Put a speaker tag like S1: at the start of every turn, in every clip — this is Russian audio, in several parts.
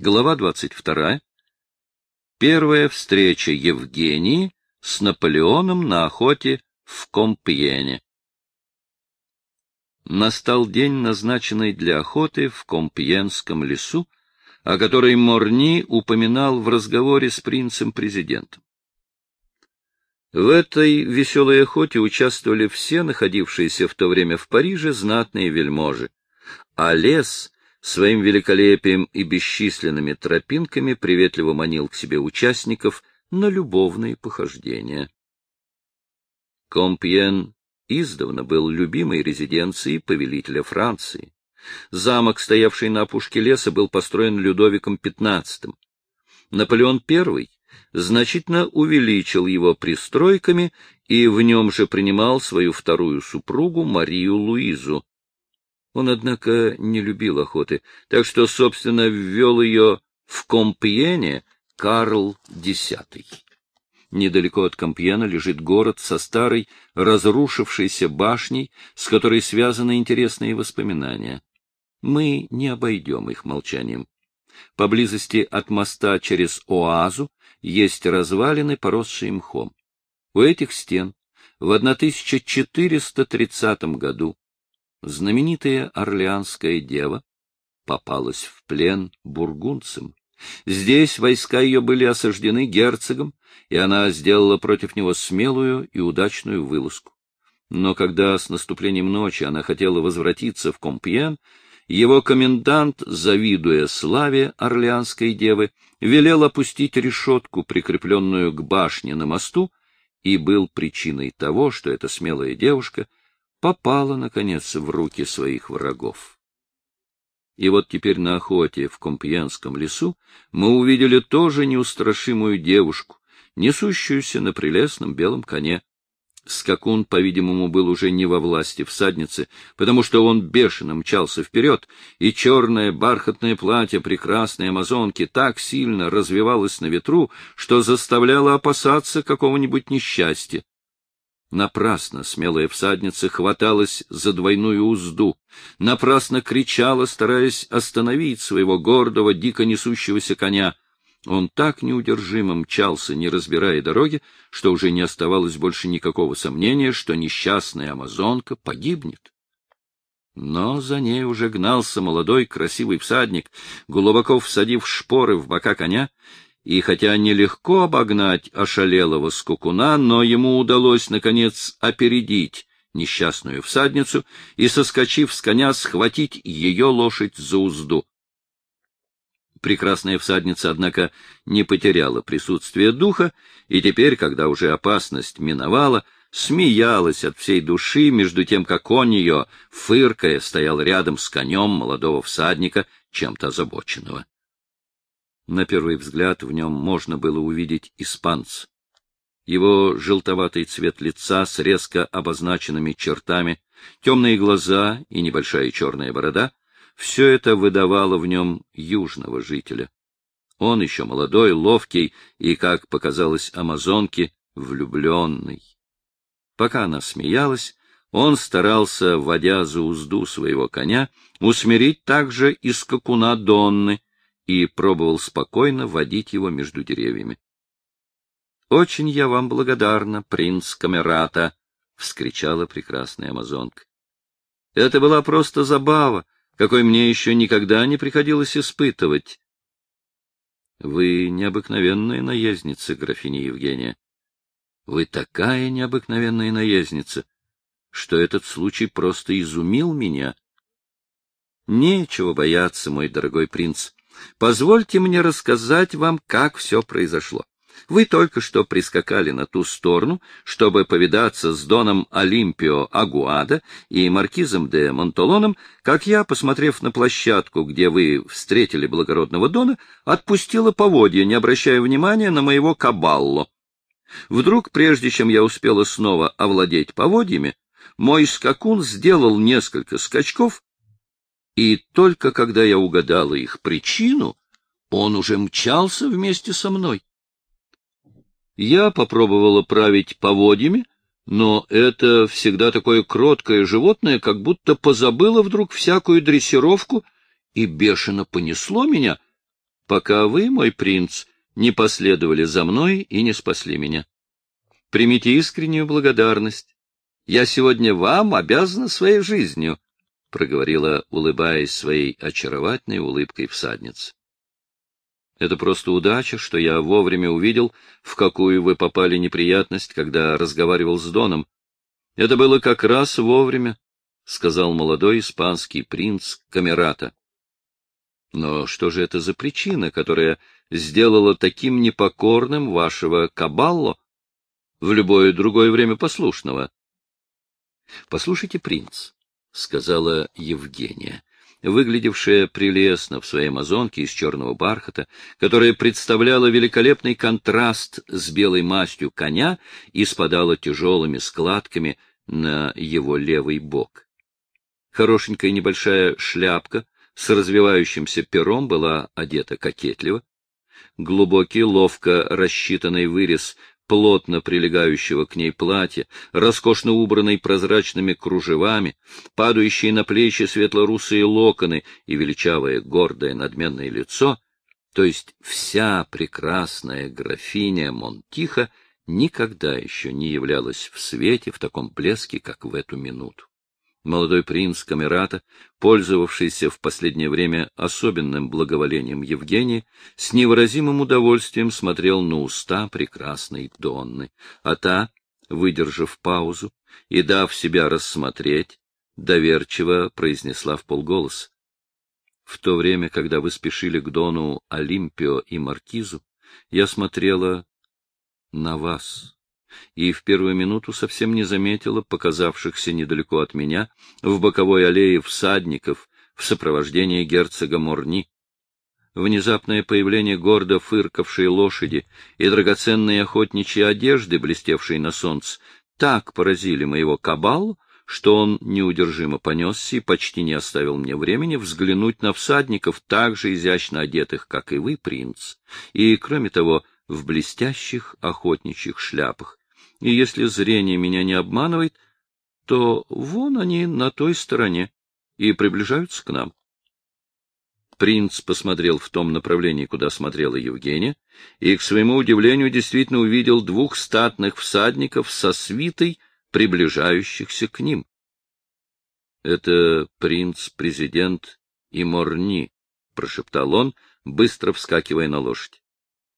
S1: Глава 22. Первая встреча Евгении с Наполеоном на охоте в Компьене. Настал день, назначенный для охоты в Компьенском лесу, о которой Морни упоминал в разговоре с принцем-президентом. В этой веселой охоте участвовали все находившиеся в то время в Париже знатные вельможи, а лес — своим великолепием и бесчисленными тропинками приветливо манил к себе участников на любовные похождения. Компьен издавна был любимой резиденцией повелителя Франции. Замок, стоявший на опушке леса, был построен Людовиком XV. Наполеон I значительно увеличил его пристройками и в нем же принимал свою вторую супругу Марию Луизу, он, однако, не любил охоты, так что, собственно, ввел ее в Компьене Карл X. Недалеко от Компьена лежит город со старой, разрушившейся башней, с которой связаны интересные воспоминания. Мы не обойдем их молчанием. Поблизости от моста через Оазу есть развалины, поросшие мхом. У этих стен в 1430 году знаменитая Орлеанская дева попалась в плен бургунцам. Здесь войска ее были осаждены герцогом, и она сделала против него смелую и удачную вылазку. Но когда с наступлением ночи она хотела возвратиться в Компьен, его комендант, завидуя славе Орлеанской девы, велел опустить решетку, прикрепленную к башне на мосту, и был причиной того, что эта смелая девушка попала, наконец, в руки своих врагов. И вот теперь на охоте в Компьянском лесу мы увидели тоже неустрашимую девушку, несущуюся на прелестном белом коне. Скакун, по-видимому, был уже не во власти всадницы, потому что он бешено мчался вперед, и черное бархатное платье прекрасной амазонки так сильно развивалось на ветру, что заставляло опасаться какого-нибудь несчастья. Напрасно смелая всадница хваталась за двойную узду, напрасно кричала, стараясь остановить своего гордого, дико несущегося коня. Он так неудержимо мчался, не разбирая дороги, что уже не оставалось больше никакого сомнения, что несчастная амазонка погибнет. Но за ней уже гнался молодой красивый всадник, глубоко всадив шпоры в бока коня, и хотя нелегко обогнать ошалелого скукуна, но ему удалось, наконец, опередить несчастную всадницу и, соскочив с коня, схватить ее лошадь за узду. Прекрасная всадница, однако, не потеряла присутствие духа, и теперь, когда уже опасность миновала, смеялась от всей души, между тем, как он ее, фыркая, стоял рядом с конем молодого всадника, чем-то озабоченного. На первый взгляд в нем можно было увидеть испанца. Его желтоватый цвет лица с резко обозначенными чертами, темные глаза и небольшая черная борода — все это выдавало в нем южного жителя. Он еще молодой, ловкий и, как показалось амазонке, влюбленный. Пока она смеялась, он старался, водя за узду своего коня, усмирить также и скакуна Донны, и пробовал спокойно водить его между деревьями. — Очень я вам благодарна, принц Камерата! — вскричала прекрасная амазонка. — Это была просто забава, какой мне еще никогда не приходилось испытывать. — Вы необыкновенная наездница, графиня Евгения. Вы такая необыкновенная наездница, что этот случай просто изумил меня. Нечего бояться, мой дорогой принц. Позвольте мне рассказать вам, как все произошло. Вы только что прискакали на ту сторону, чтобы повидаться с доном Олимпио Агуада и маркизом де Монтолоном, как я, посмотрев на площадку, где вы встретили благородного дона, отпустила поводья, не обращая внимания на моего кабалло. Вдруг, прежде чем я успела снова овладеть поводьями, мой скакун сделал несколько скачков и только когда я угадала их причину, он уже мчался вместе со мной. Я попробовала править поводьями, но это всегда такое кроткое животное, как будто позабыло вдруг всякую дрессировку и бешено понесло меня, пока вы, мой принц, не последовали за мной и не спасли меня. Примите искреннюю благодарность. Я сегодня вам обязана своей жизнью, — проговорила, улыбаясь своей очаровательной улыбкой всадница. Это просто удача, что я вовремя увидел, в какую вы попали неприятность, когда разговаривал с Доном. Это было как раз вовремя, — сказал молодой испанский принц Камерата. Но что же это за причина, которая сделала таким непокорным вашего Кабалло в любое другое время послушного? — Послушайте, принц, — сказала Евгения, выглядевшая прелестно в своей амазонке из черного бархата, которая представляла великолепный контраст с белой мастью коня и спадала тяжелыми складками на его левый бок. Хорошенькая небольшая шляпка с развивающимся пером была одета кокетливо. Глубокий, ловко рассчитанный вырез плотно прилегающего к ней платья, роскошно убранной прозрачными кружевами, падающие на плечи светло-русые локоны и величавое, гордое, надменное лицо, то есть вся прекрасная графиня Монтиха никогда еще не являлась в свете в таком блеске, как в эту минуту. Молодой принц Камерата, пользовавшийся в последнее время особенным благоволением Евгении, с невыразимым удовольствием смотрел на уста прекрасной Донны, а та, выдержав паузу и дав себя рассмотреть, доверчиво произнесла в полголоса. В то время, когда вы спешили к Дону Олимпио и Маркизу, я смотрела на вас и в первую минуту совсем не заметила показавшихся недалеко от меня в боковой аллее всадников в сопровождении герцога Морни. Внезапное появление гордо фыркавшей лошади и драгоценные охотничьи одежды, блестевшие на солнце, так поразили моего кабалу, что он неудержимо понесся и почти не оставил мне времени взглянуть на всадников, так же изящно одетых, как и вы, принц, и, кроме того, в блестящих охотничьих шляпах, и если зрение меня не обманывает, то вон они на той стороне и приближаются к нам. Принц посмотрел в том направлении, куда смотрела Евгения, и, к своему удивлению, действительно увидел двух статных всадников со свитой, приближающихся к ним. — Это принц-президент Иморни, — прошептал он, быстро вскакивая на лошадь.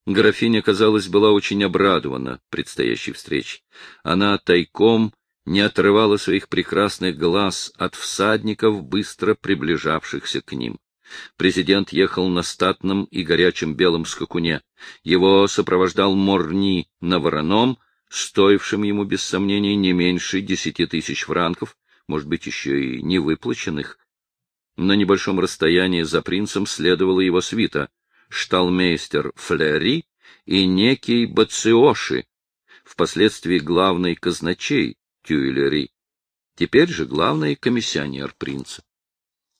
S1: Графиня, казалось, была очень обрадована предстоящей встрече. Она тайком не отрывала своих прекрасных глаз от всадников, быстро приближавшихся к ним. Президент ехал на статном и горячем белом скакуне. Его сопровождал Морни на вороном, стоившем ему, без сомнения, не меньше десяти тысяч франков, может быть, еще и не выплаченных. На небольшом расстоянии за принцем следовала его свита — шталмейстер Флери и некий Бациоши, впоследствии главный казначей Тюильри, теперь же главный комиссионер принца.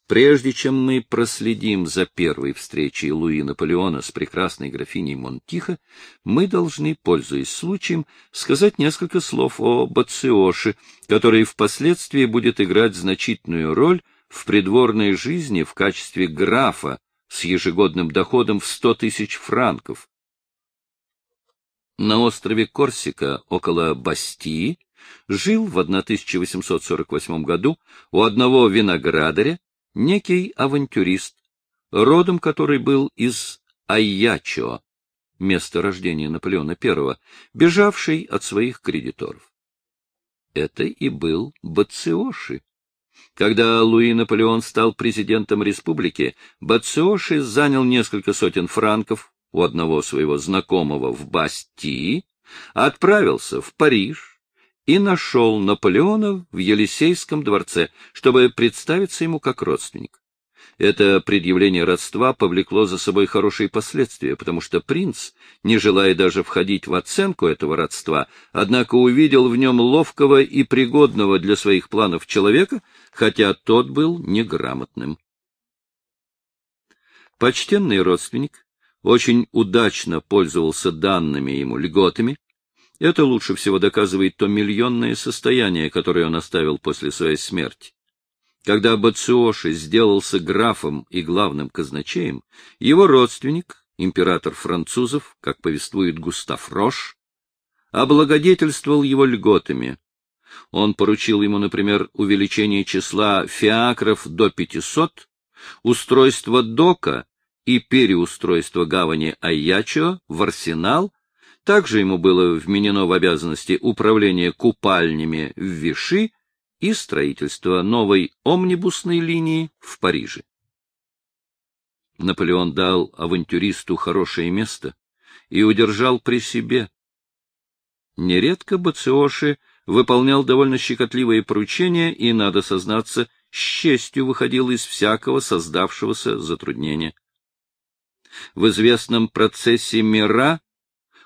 S1: Прежде чем мы проследим за первой встречей Луи Наполеона с прекрасной графиней Монтихо, мы должны, пользуясь случаем, сказать несколько слов о Бациоше, который впоследствии будет играть значительную роль в придворной жизни в качестве графа с ежегодным доходом в 100 тысяч франков. На острове Корсика, около Бастии, жил в 1848 году у одного виноградаря некий авантюрист, родом который был из Айячо, место рождения Наполеона I, бежавший от своих кредиторов. Это и был Бациоши, когда Луи Наполеон стал президентом республики, Бациоши занял несколько сотен франков у одного своего знакомого в Бастии, отправился в Париж и нашел Наполеона в Елисейском дворце, чтобы представиться ему как родственник. Это предъявление родства повлекло за собой хорошие последствия, потому что принц, не желая даже входить в оценку этого родства, однако увидел в нем ловкого и пригодного для своих планов человека, хотя тот был неграмотным. Почтенный родственник очень удачно пользовался данными ему льготами. Это лучше всего доказывает то миллионное состояние, которое он оставил после своей смерти. Когда Бациоши сделался графом и главным казначеем, его родственник, император французов, как повествует Густав Рош, облагодетельствовал его льготами. Он поручил ему, например, увеличение числа фиакров до 500, устройство дока и переустройство гавани Айячо в арсенал, также ему было вменено в обязанности управление купальнями в Виши и строительство новой омнибусной линии в Париже. Наполеон дал авантюристу хорошее место и удержал при себе. Нередко Бациоши выполнял довольно щекотливые поручения и, надо сознаться, с честью выходил из всякого создавшегося затруднения. В известном процессе Мира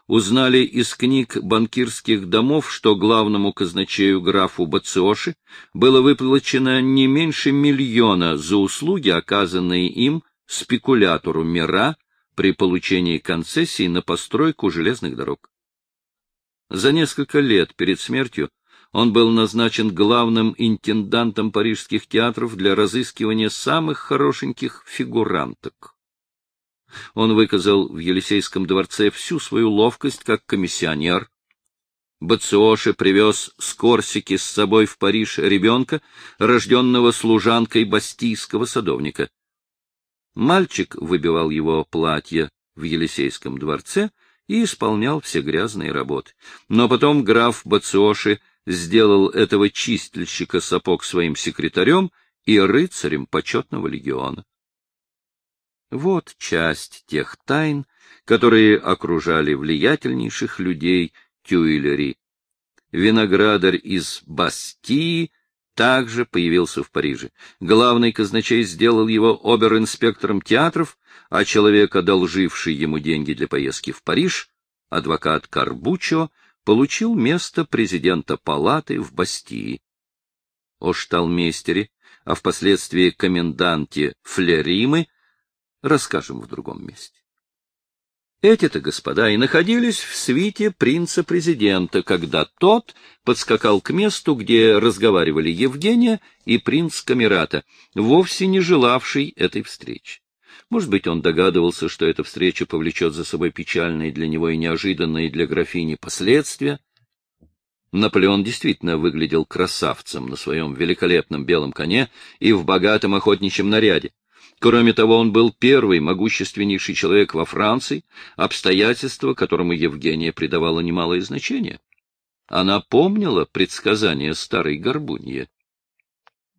S1: узнали из книг банкирских домов, что главному казначею графу Бациоши было выплачено не меньше миллиона за услуги, оказанные им спекулятору Мира при получении концессий на постройку железных дорог. За несколько лет перед смертью он был назначен главным интендантом парижских театров для разыскивания самых хорошеньких фигуранток. Он выказал в Елисейском дворце всю свою ловкость как комиссионер. Бациоши привез с Корсики с собой в Париж ребенка, рожденного служанкой бастийского садовника. Мальчик выбивал его платье в Елисейском дворце и исполнял все грязные работы. Но потом граф Бациоши сделал этого чистильщика сапог своим секретарем и рыцарем почетного легиона. Вот часть тех тайн, которые окружали влиятельнейших людей Тюильри. Виноградарь из Бастии также появился в Париже. Главный казначей сделал его обер-инспектором театров, а человек, одолживший ему деньги для поездки в Париж, адвокат Карбучо, получил место президента палаты в Бастии. О шталмейстере, а впоследствии коменданте Флеримы, расскажем в другом месте. Эти-то господа и находились в свите принца-президента, когда тот подскакал к месту, где разговаривали Евгения и принц Камерата, вовсе не желавший этой встречи. Может быть, он догадывался, что эта встреча повлечет за собой печальные для него и неожиданные для графини последствия. Наполеон действительно выглядел красавцем на своем великолепном белом коне и в богатом охотничьем наряде. Кроме того, он был первый могущественнейший человек во Франции, обстоятельство, которому Евгения придавала немалое значение. Она помнила предсказания старой горбуньи.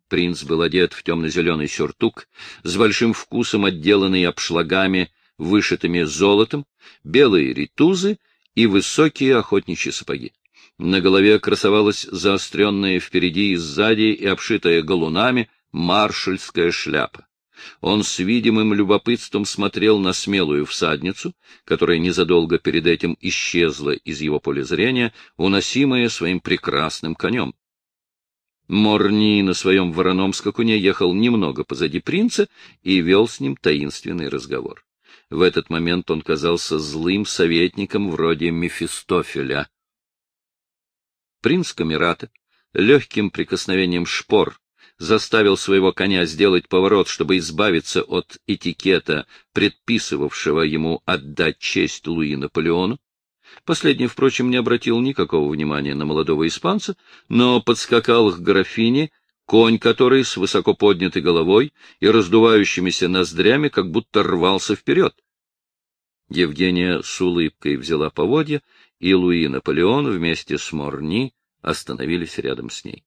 S1: Принц был одет в темно-зеленый сюртук, с большим вкусом отделанный обшлагами, вышитыми золотом, белые ритузы и высокие охотничьи сапоги. На голове красовалась заостренная впереди и сзади и обшитая галунами маршальская шляпа. Он с видимым любопытством смотрел на смелую всадницу, которая незадолго перед этим исчезла из его поля зрения, уносимая своим прекрасным конем. Морни на своем вороном скакуне ехал немного позади принца и вел с ним таинственный разговор. В этот момент он казался злым советником вроде Мефистофеля. Принц Камерата легким прикосновением шпор заставил своего коня сделать поворот, чтобы избавиться от этикета, предписывавшего ему отдать честь Луи Наполеону. Последний, впрочем, не обратил никакого внимания на молодого испанца, но подскакал к графине, конь которой с высоко поднятой головой и раздувающимися ноздрями как будто рвался вперед. Евгения с улыбкой взяла поводья, и Луи Наполеон вместе с Морни остановились рядом с ней.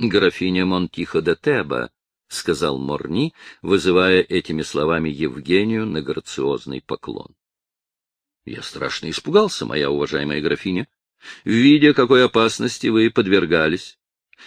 S1: Графиня Монтихо де Теба, — сказал Морни, вызывая этими словами Евгению на грациозный поклон. Я страшно испугался, моя уважаемая графиня, видя, какой опасности вы подвергались.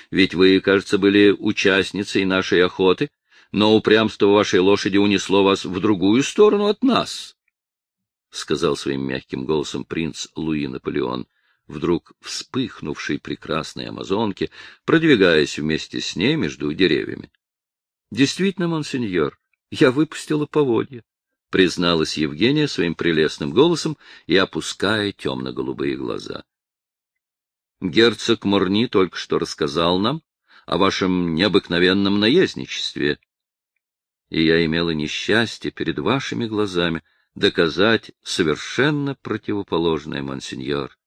S1: Ведь вы, кажется, были участницей нашей охоты, но упрямство вашей лошади унесло вас в другую сторону от нас, — сказал своим мягким голосом принц Луи Наполеон вдруг вспыхнувшей прекрасной амазонки, продвигаясь вместе с ней между деревьями. — Действительно, монсеньор, я выпустила поводья, — призналась Евгения своим прелестным голосом и опуская темно-голубые глаза. — Герцог Морни только что рассказал нам о вашем необыкновенном наездничестве, и я имела несчастье перед вашими глазами доказать совершенно противоположное, монсеньор.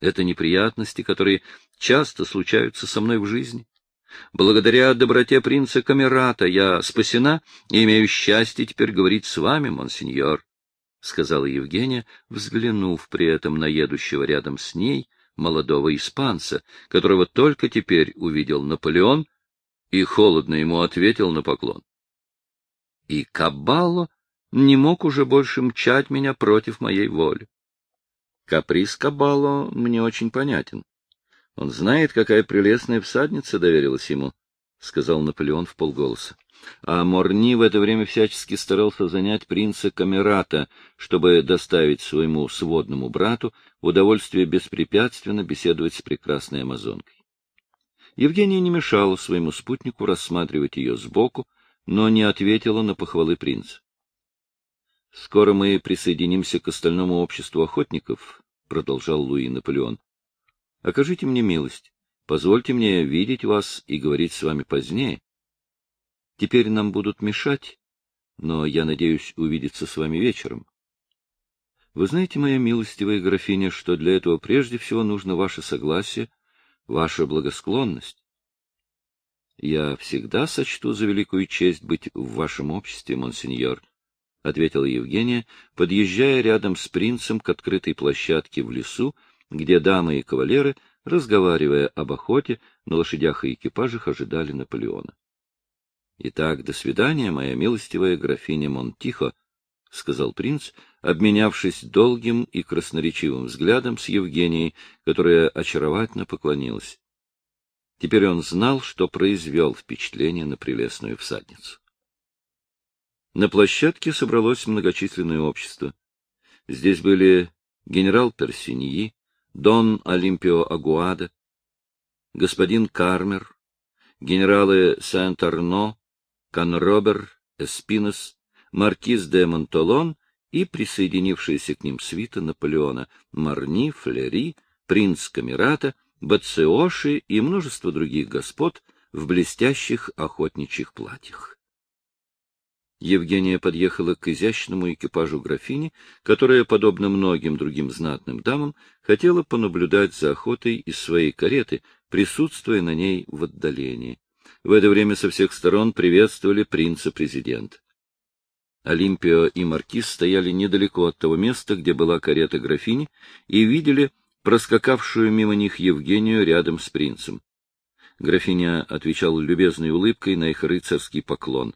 S1: Это неприятности, которые часто случаются со мной в жизни. Благодаря доброте принца Камерата я спасена и имею счастье теперь говорить с вами, монсеньор, — сказала Евгения, взглянув при этом на едущего рядом с ней молодого испанца, которого только теперь увидел Наполеон, и холодно ему ответил на поклон. И Кабалло не мог уже больше мчать меня против моей воли. Каприз Кабалло мне очень понятен. Он знает, какая прелестная всадница доверилась ему, — сказал Наполеон в полголоса. А Морни в это время всячески старался занять принца Камерата, чтобы доставить своему сводному брату удовольствие беспрепятственно беседовать с прекрасной амазонкой. Евгения не мешала своему спутнику рассматривать ее сбоку, но не ответила на похвалы принца. — Скоро мы присоединимся к остальному обществу охотников, — продолжал Луи Наполеон. — Окажите мне милость, позвольте мне видеть вас и говорить с вами позднее. Теперь нам будут мешать, но я надеюсь увидеться с вами вечером. Вы знаете, моя милостивая графиня, что для этого прежде всего нужно ваше согласие, ваша благосклонность. Я всегда сочту за великую честь быть в вашем обществе, монсеньор, — ответила Евгения, подъезжая рядом с принцем к открытой площадке в лесу, где дамы и кавалеры, разговаривая об охоте, на лошадях и экипажах ожидали Наполеона. — Итак, до свидания, моя милостивая графиня Монтихо, — сказал принц, обменявшись долгим и красноречивым взглядом с Евгенией, которая очаровательно поклонилась. Теперь он знал, что произвел впечатление на прелестную всадницу. На площадке собралось многочисленное общество. Здесь были генерал Персиньи, дон Олимпио Агуада, господин Кармер, генералы Сент-Арно, Канробер, Эспинос, маркиз де Монтолон и присоединившиеся к ним свита Наполеона, Марни, Флери, принц Камерата, Бациоши и множество других господ в блестящих охотничьих платьях. Евгения подъехала к изящному экипажу графини, которая, подобно многим другим знатным дамам, хотела понаблюдать за охотой из своей кареты, присутствуя на ней в отдалении. В это время со всех сторон приветствовали принца-президента. Олимпио и Маркиз стояли недалеко от того места, где была карета графини, и видели проскакавшую мимо них Евгению рядом с принцем. Графиня отвечала любезной улыбкой на их рыцарский поклон.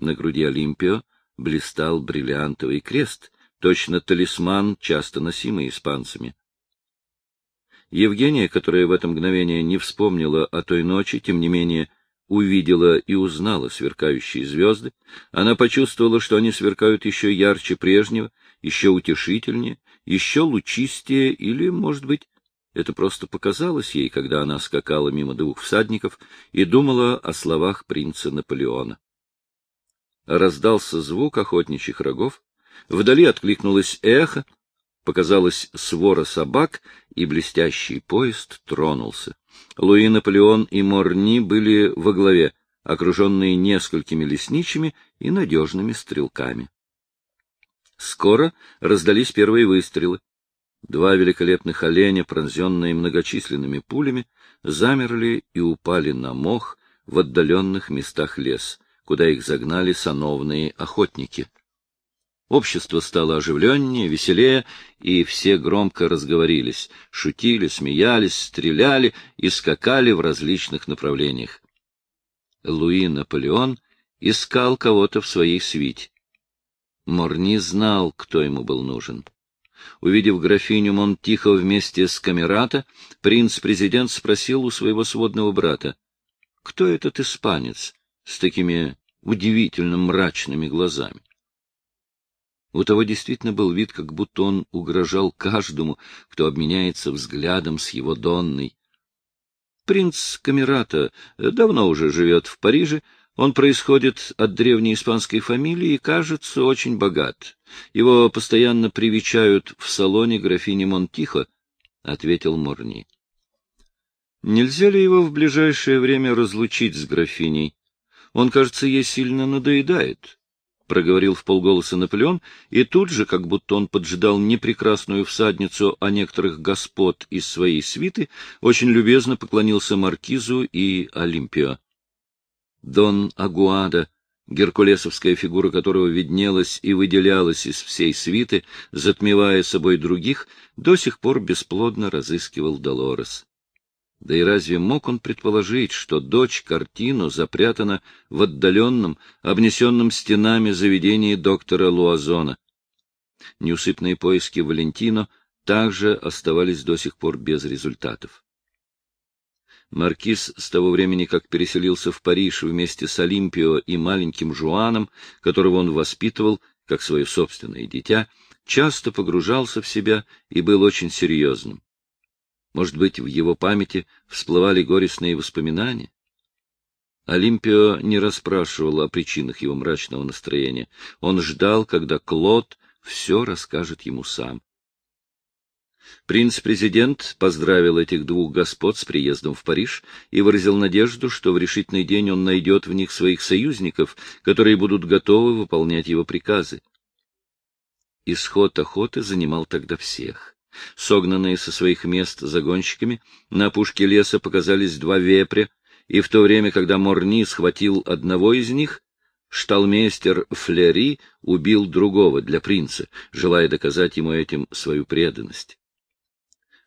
S1: На груди Олимпио блистал бриллиантовый крест, точно талисман, часто носимый испанцами. Евгения, которая в это мгновение не вспомнила о той ночи, тем не менее увидела и узнала сверкающие звезды, она почувствовала, что они сверкают еще ярче прежнего, еще утешительнее, еще лучистее или, может быть, это просто показалось ей, когда она скакала мимо двух всадников и думала о словах принца Наполеона. Раздался звук охотничьих рогов, вдали откликнулось эхо, Показалась свора собак, и блестящий поезд тронулся. Луи Наполеон и Морни были во главе, окруженные несколькими лесничими и надежными стрелками. Скоро раздались первые выстрелы. Два великолепных оленя, пронзенные многочисленными пулями, замерли и упали на мох в отдаленных местах лес, куда их загнали сановные охотники. Общество стало оживленнее, веселее, и все громко разговорились, шутили, смеялись, стреляли и скакали в различных направлениях. Луи Наполеон искал кого-то в своей свите. Морни знал, кто ему был нужен. Увидев графиню Монтихо вместе с Камерата, принц-президент спросил у своего сводного брата, кто этот испанец с такими удивительно мрачными глазами. У того действительно был вид, как будто он угрожал каждому, кто обменяется взглядом с его Донной. Принц Камерата давно уже живет в Париже, он происходит от древней испанской фамилии и, кажется, очень богат. Его постоянно привечают в салоне графини Монтихо, — ответил Морни. — Нельзя ли его в ближайшее время разлучить с графиней? Он, кажется, ей сильно надоедает. проговорил в полголоса Наполеон, и тут же, как будто он поджидал не прекрасную всадницу, а некоторых господ из своей свиты, очень любезно поклонился Маркизу и Олимпио. Дон Агуада, геркулесовская фигура которого виднелась и выделялась из всей свиты, затмевая собой других, до сих пор бесплодно разыскивал Долорес. Да и разве мог он предположить, что дочь картину запрятана в отдаленном, обнесенном стенами заведении доктора Луазона? Неусыпные поиски Валентино также оставались до сих пор без результатов. Маркиз с того времени, как переселился в Париж вместе с Олимпио и маленьким Жуаном, которого он воспитывал как свое собственное дитя, часто погружался в себя и был очень серьезным. Может быть, в его памяти всплывали горестные воспоминания? Олимпио не расспрашивал о причинах его мрачного настроения. Он ждал, когда Клод все расскажет ему сам. Принц-президент поздравил этих двух господ с приездом в Париж и выразил надежду, что в решительный день он найдет в них своих союзников, которые будут готовы выполнять его приказы. Исход охоты занимал тогда всех. Согнанные со своих мест загонщиками, на опушке леса показались два вепря, и в то время, когда Морни схватил одного из них, шталмейстер Флери убил другого для принца, желая доказать ему этим свою преданность.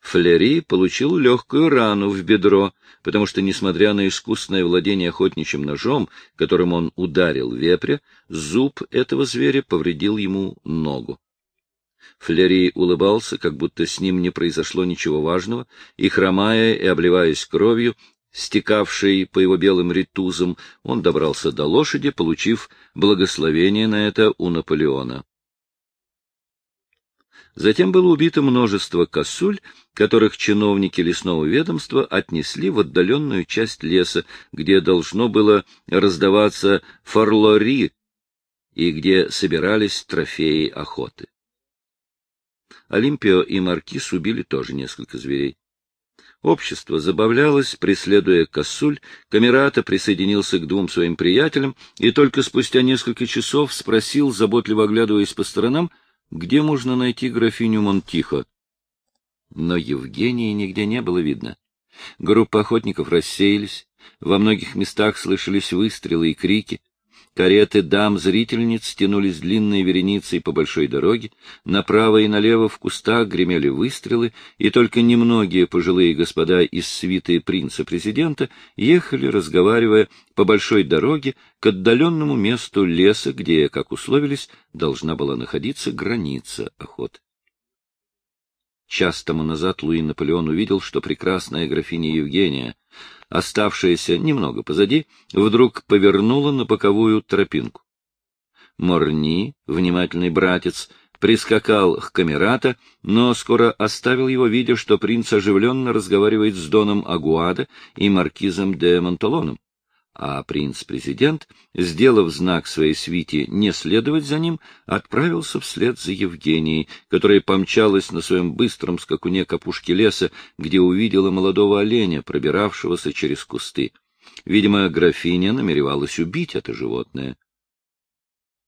S1: Флери получил легкую рану в бедро, потому что, несмотря на искусное владение охотничьим ножом, которым он ударил вепря, зуб этого зверя повредил ему ногу. Флери улыбался, как будто с ним не произошло ничего важного, и, хромая и обливаясь кровью, стекавшей по его белым ритузам, он добрался до лошади, получив благословение на это у Наполеона. Затем было убито множество косуль, которых чиновники лесного ведомства отнесли в отдаленную часть леса, где должно было раздаваться фарлори и где собирались трофеи охоты. Олимпио и Маркиз убили тоже несколько зверей. Общество забавлялось, преследуя косуль, Камерата присоединился к двум своим приятелям и только спустя несколько часов спросил, заботливо оглядываясь по сторонам, где можно найти графиню Монтихо. Но Евгении нигде не было видно. Группа охотников рассеялись, во многих местах слышались выстрелы и крики, Кареты дам-зрительниц тянулись длинной вереницей по большой дороге, направо и налево в кустах гремели выстрелы, и только немногие пожилые господа из свиты принца-президента ехали, разговаривая, по большой дороге к отдаленному месту леса, где, как условились, должна была находиться граница охоты. Час тому назад Луи Наполеон увидел, что прекрасная графиня Евгения, оставшаяся немного позади, вдруг повернула на боковую тропинку. Морни, внимательный братец, прискакал к камерата, но скоро оставил его, видя, что принц оживленно разговаривает с Доном Агуада и маркизом де Монталоном а принц-президент, сделав знак своей свите не следовать за ним, отправился вслед за Евгенией, которая помчалась на своем быстром скакуне к опушке леса, где увидела молодого оленя, пробиравшегося через кусты. Видимо, графиня намеревалась убить это животное.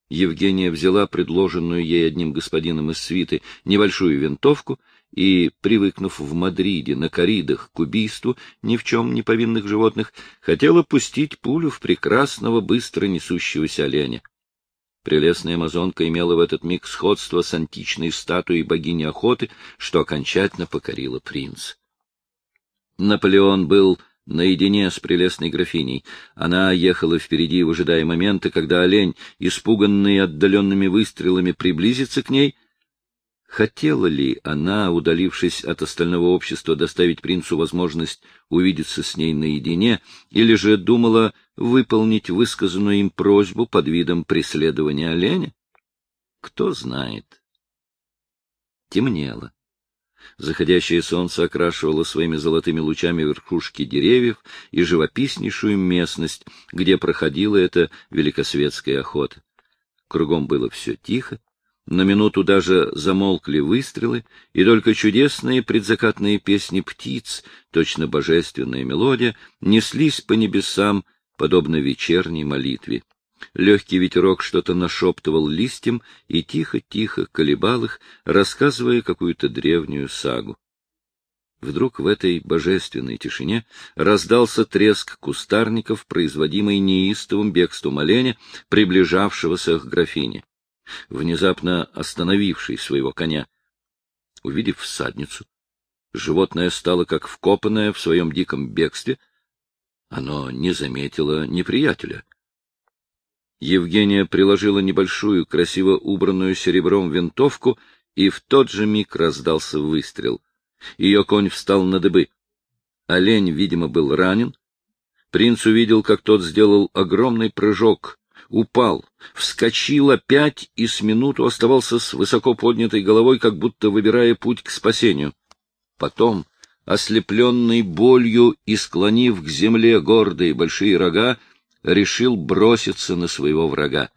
S1: Евгения взяла предложенную ей одним господином из свиты небольшую винтовку и, привыкнув в Мадриде на коридах к убийству ни в чем не повинных животных, хотела пустить пулю в прекрасного, быстро несущегося оленя. Прелестная амазонка имела в этот миг сходство с античной статуей богини охоты, что окончательно покорило принц. Наполеон был наедине с прелестной графиней. Она ехала впереди, выжидая момента, когда олень, испуганный отдаленными выстрелами, приблизится к ней — Хотела ли она, удалившись от остального общества, доставить принцу возможность увидеться с ней наедине, или же думала выполнить высказанную им просьбу под видом преследования оленя? Кто знает. Темнело. Заходящее солнце окрашивало своими золотыми лучами верхушки деревьев и живописнейшую местность, где проходила эта великосветская охота. Кругом было все тихо, на минуту даже замолкли выстрелы, и только чудесные предзакатные песни птиц, точно божественная мелодия, неслись по небесам, подобно вечерней молитве. Легкий ветерок что-то нашептывал листьям и тихо-тихо колебал их, рассказывая какую-то древнюю сагу. Вдруг в этой божественной тишине раздался треск кустарников, производимый неистовым бегством оленя, приближавшегося к графине. Внезапно остановивший своего коня, увидев всадницу, животное стало как вкопанное в своем диком бегстве, оно не заметило неприятеля. Евгения приложила небольшую, красиво убранную серебром винтовку, и в тот же миг раздался выстрел. Ее конь встал на дыбы. Олень, видимо, был ранен. Принц увидел, как тот сделал огромный прыжок, упал, вскочил опять и с минуту оставался с высоко поднятой головой, как будто выбирая путь к спасению. Потом, ослепленный болью и склонив к земле гордые большие рога, решил броситься на своего врага.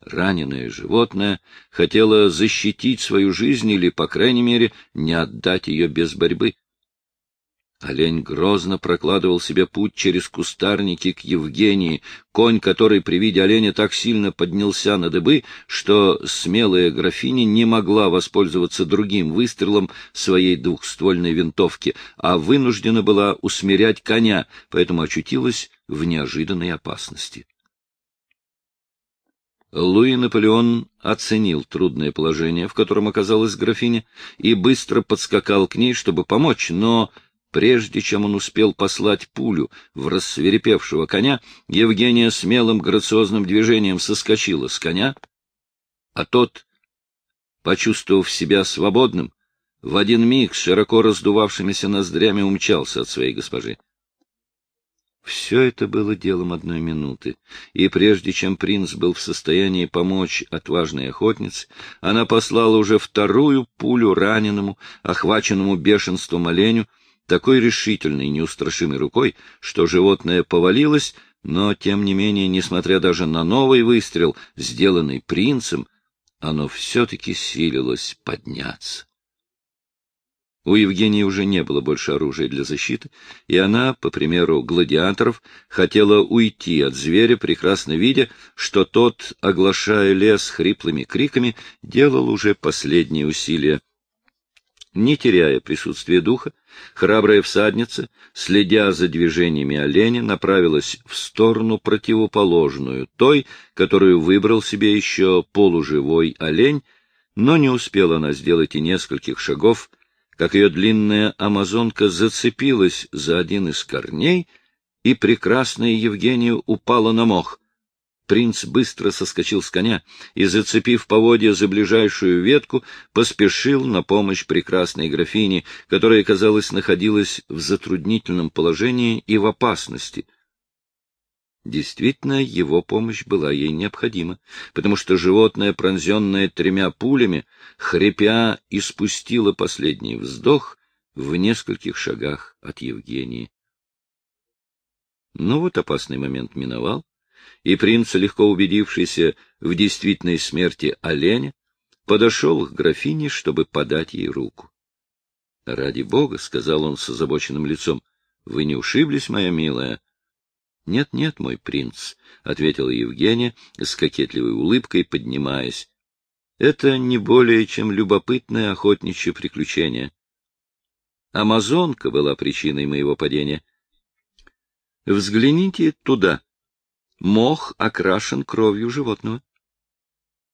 S1: Раненое животное хотело защитить свою жизнь или, по крайней мере, не отдать ее без борьбы. Олень грозно прокладывал себе путь через кустарники к Евгении, конь, который при виде оленя так сильно поднялся на дыбы, что смелая графиня не могла воспользоваться другим выстрелом своей двухствольной винтовки, а вынуждена была усмирять коня, поэтому очутилась в неожиданной опасности. Луи Наполеон оценил трудное положение, в котором оказалась графиня, и быстро подскакал к ней, чтобы помочь, но Прежде чем он успел послать пулю в рассверепевшего коня, Евгения смелым грациозным движением соскочила с коня, а тот, почувствовав себя свободным, в один миг широко раздувавшимися ноздрями умчался от своей госпожи. Все это было делом одной минуты, и прежде чем принц был в состоянии помочь отважной охотнице, она послала уже вторую пулю раненому, охваченному бешенством оленю, такой решительной неустрашимой рукой, что животное повалилось, но, тем не менее, несмотря даже на новый выстрел, сделанный принцем, оно все-таки силилось подняться. У Евгении уже не было больше оружия для защиты, и она, по примеру гладиаторов, хотела уйти от зверя, прекрасно видя, что тот, оглашая лес хриплыми криками, делал уже последние усилия не теряя присутствия духа, храбрая всадница, следя за движениями оленя, направилась в сторону противоположную, той, которую выбрал себе еще полуживой олень, но не успела она сделать и нескольких шагов, как ее длинная амазонка зацепилась за один из корней, и прекрасная Евгения упала на мох — Принц быстро соскочил с коня и, зацепив поводья за ближайшую ветку, поспешил на помощь прекрасной графине, которая, казалось, находилась в затруднительном положении и в опасности. Действительно, его помощь была ей необходима, потому что животное, пронзенное тремя пулями, хрипя, испустило последний вздох в нескольких шагах от Евгении. Ну вот опасный момент миновал, и принц, легко убедившийся в действительной смерти оленя, подошел к графине, чтобы подать ей руку. — Ради бога, — сказал он с озабоченным лицом, — вы не ушиблись, моя милая? «Нет, — Нет-нет, мой принц, — ответила Евгения с кокетливой улыбкой, поднимаясь. — Это не более, чем любопытное охотничье приключение. Амазонка была причиной моего падения. Взгляните туда. Мох окрашен кровью животного.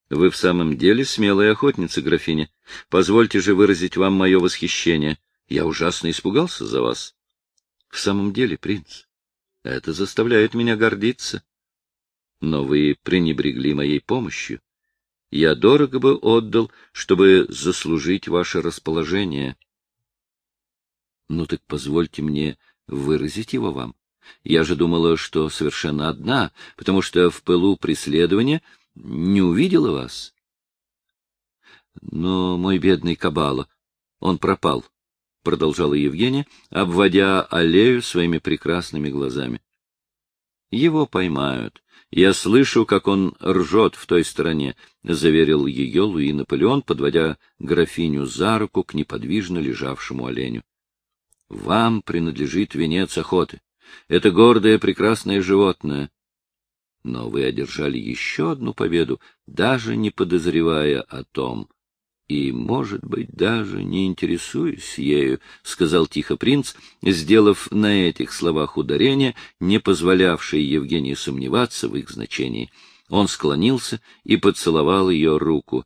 S1: Вы в самом деле смелая охотница, графиня. Позвольте же выразить вам мое восхищение. Я ужасно испугался за вас. В самом деле, принц, это заставляет меня гордиться. Но вы пренебрегли моей помощью. Я дорого бы отдал, чтобы заслужить ваше расположение. Ну так позвольте мне выразить его вам. Я же думала, что совершенно одна, потому что в пылу преследования не увидела вас. Но мой бедный Кабала, он пропал, — продолжала Евгения, обводя аллею своими прекрасными глазами. Его поймают. Я слышу, как он ржет в той стороне, — заверил ее Луи Наполеон, подводя графиню за руку к неподвижно лежавшему оленю. — Вам принадлежит венец охоты. Это гордое прекрасное животное. Но вы одержали еще одну победу, даже не подозревая о том. И, может быть, даже не интересуюсь ею, — сказал тихо принц, сделав на этих словах ударение, не позволявшее Евгении сомневаться в их значении. Он склонился и поцеловал ее руку.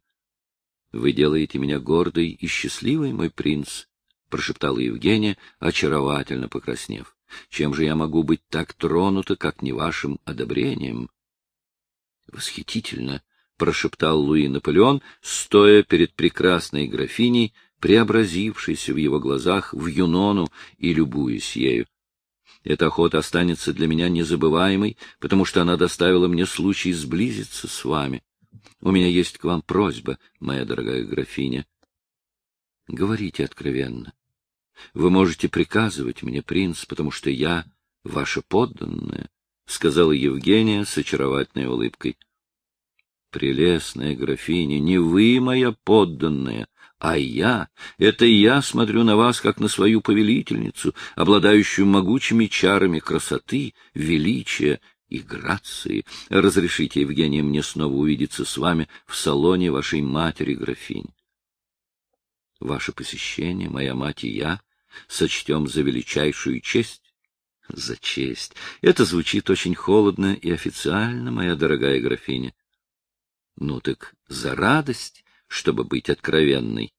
S1: — Вы делаете меня гордой и счастливой, мой принц, — прошептала Евгения, очаровательно покраснев. — Чем же я могу быть так тронута, как не вашим одобрением? — Восхитительно! — прошептал Луи Наполеон, стоя перед прекрасной графиней, преобразившейся в его глазах в Юнону и любуясь ею. Эта охота останется для меня незабываемой, потому что она доставила мне случай сблизиться с вами. У меня есть к вам просьба, моя дорогая графиня. Говорите откровенно. Вы можете приказывать мне, принц, потому что я ваша подданная, — сказала Евгения с очаровательной улыбкой. — Прелестная графиня, не вы моя подданная, а я. Это я смотрю на вас, как на свою повелительницу, обладающую могучими чарами красоты, величия и грации. Разрешите, Евгения, мне снова увидеться с вами в салоне вашей матери, графинь. Ваше посещение, моя мать и я, сочтем за величайшую честь. За честь. Это звучит очень холодно и официально, моя дорогая графиня. Ну так за радость, чтобы быть откровенной.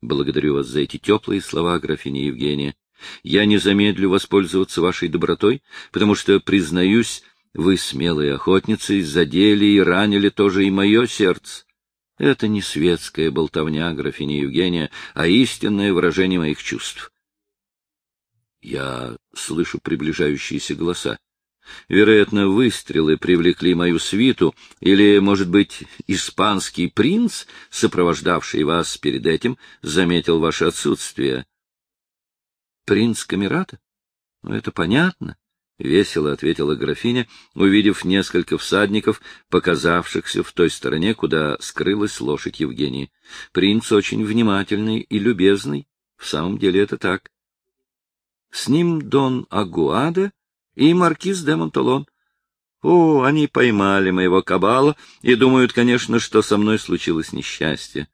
S1: Благодарю вас за эти теплые слова, графиня Евгения. Я не замедлю воспользоваться вашей добротой, потому что, признаюсь, вы, смелые охотницы, задели и ранили тоже и мое сердце. Это не светская болтовня, графиня Евгения, а истинное выражение моих чувств. Я слышу приближающиеся голоса. Вероятно, выстрелы привлекли мою свиту, или, может быть, испанский принц, сопровождавший вас перед этим, заметил ваше отсутствие. Принц Камерата? Ну, это понятно. — весело ответила графиня, увидев несколько всадников, показавшихся в той стороне, куда скрылась лошадь Евгении. Принц очень внимательный и любезный. В самом деле это так. С ним Дон Агуада и маркиз де Монталон. О, они поймали моего кабала и думают, конечно, что со мной случилось несчастье.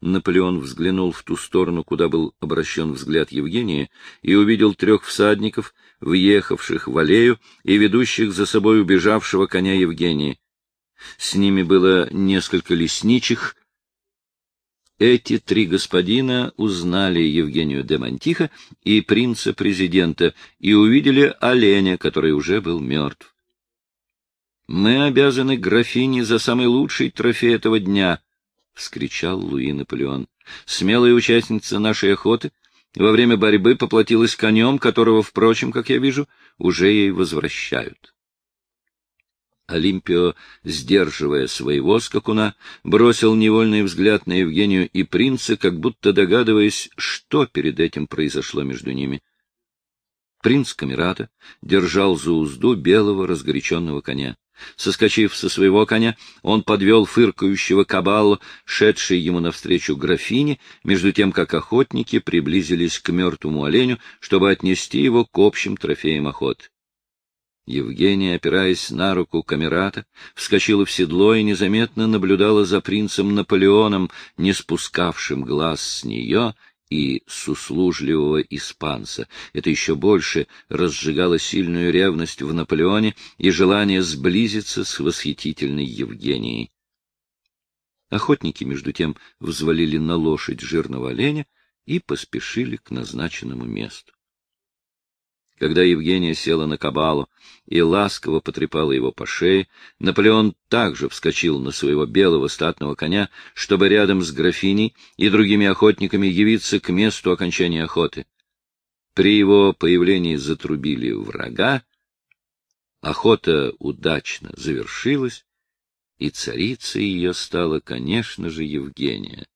S1: Наполеон взглянул в ту сторону, куда был обращен взгляд Евгения, и увидел трех всадников, въехавших в аллею и ведущих за собой убежавшего коня Евгения. С ними было несколько лесничих. Эти три господина узнали Евгению де Монтиха и принца-президента и увидели оленя, который уже был мертв. «Мы обязаны графине за самый лучший трофей этого дня», — вскричал Луи Наполеон. «Смелая участница нашей охоты во время борьбы поплатилась конем, которого, впрочем, как я вижу, уже ей возвращают». Олимпио, сдерживая своего скакуна, бросил невольный взгляд на Евгению и принца, как будто догадываясь, что перед этим произошло между ними. Принц Камерата держал за узду белого разгоряченного коня. Соскочив со своего коня, он подвел фыркающего кабала, шедшей ему навстречу графине, между тем, как охотники приблизились к мертвому оленю, чтобы отнести его к общим трофеям охоты. Евгения, опираясь на руку камерата, вскочила в седло и незаметно наблюдала за принцем Наполеоном, не спускавшим глаз с нее и с испанца. Это еще больше разжигало сильную ревность в Наполеоне и желание сблизиться с восхитительной Евгенией. Охотники, между тем, взвалили на лошадь жирного оленя и поспешили к назначенному месту. Когда Евгения села на кабалу и ласково потрепала его по шее, Наполеон также вскочил на своего белого статного коня, чтобы рядом с графиней и другими охотниками явиться к месту окончания охоты. При его появлении затрубили врага, охота удачно завершилась, и царицей ее стала, конечно же, Евгения.